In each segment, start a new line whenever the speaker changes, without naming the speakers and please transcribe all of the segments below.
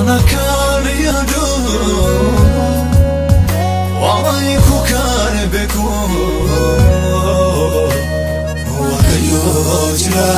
sana kalıyordum Walayku kalbeku Wa kayocra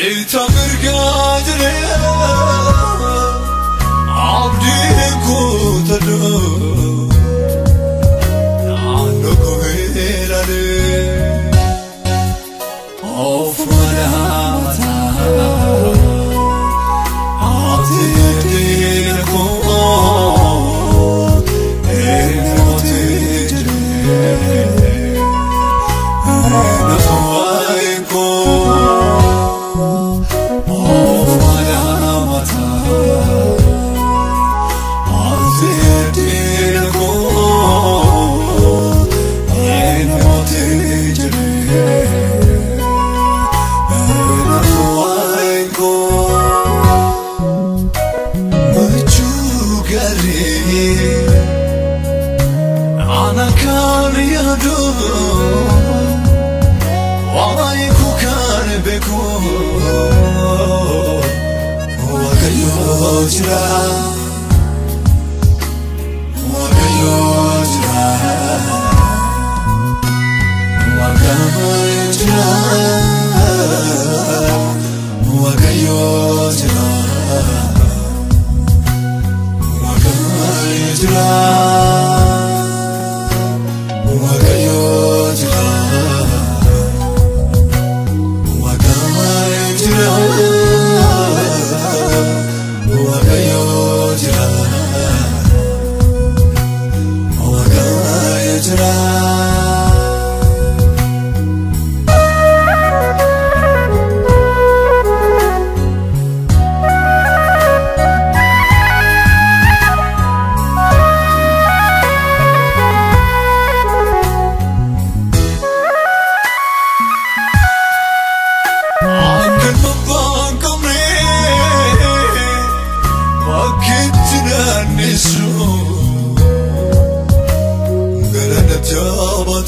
تعتبر قادر عبدي قدره يهدو وعليك كربك وكل هجره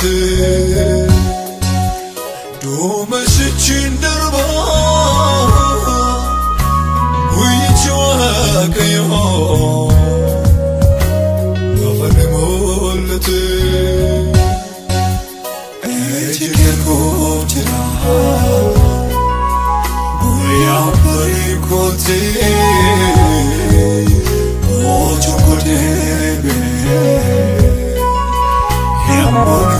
hayatı Doğmuş içindir bahar Bu hiç içi vakıyor Kafanım oldu. Ecegen kutira Bu yapları kutira O çok kutira Yağmur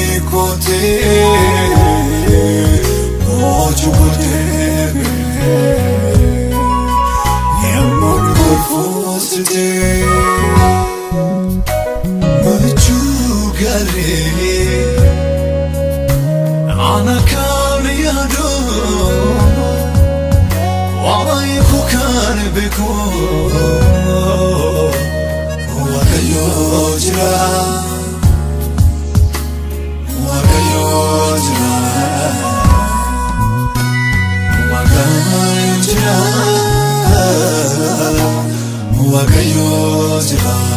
رايك وكان بيكون هو كله هو كله هو كان جرى هو كيوجرا جرى